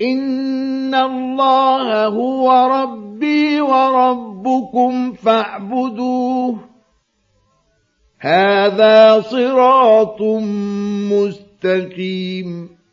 إن الله هو ربي وربكم فاعبدوه. هذا صراط مستقيم.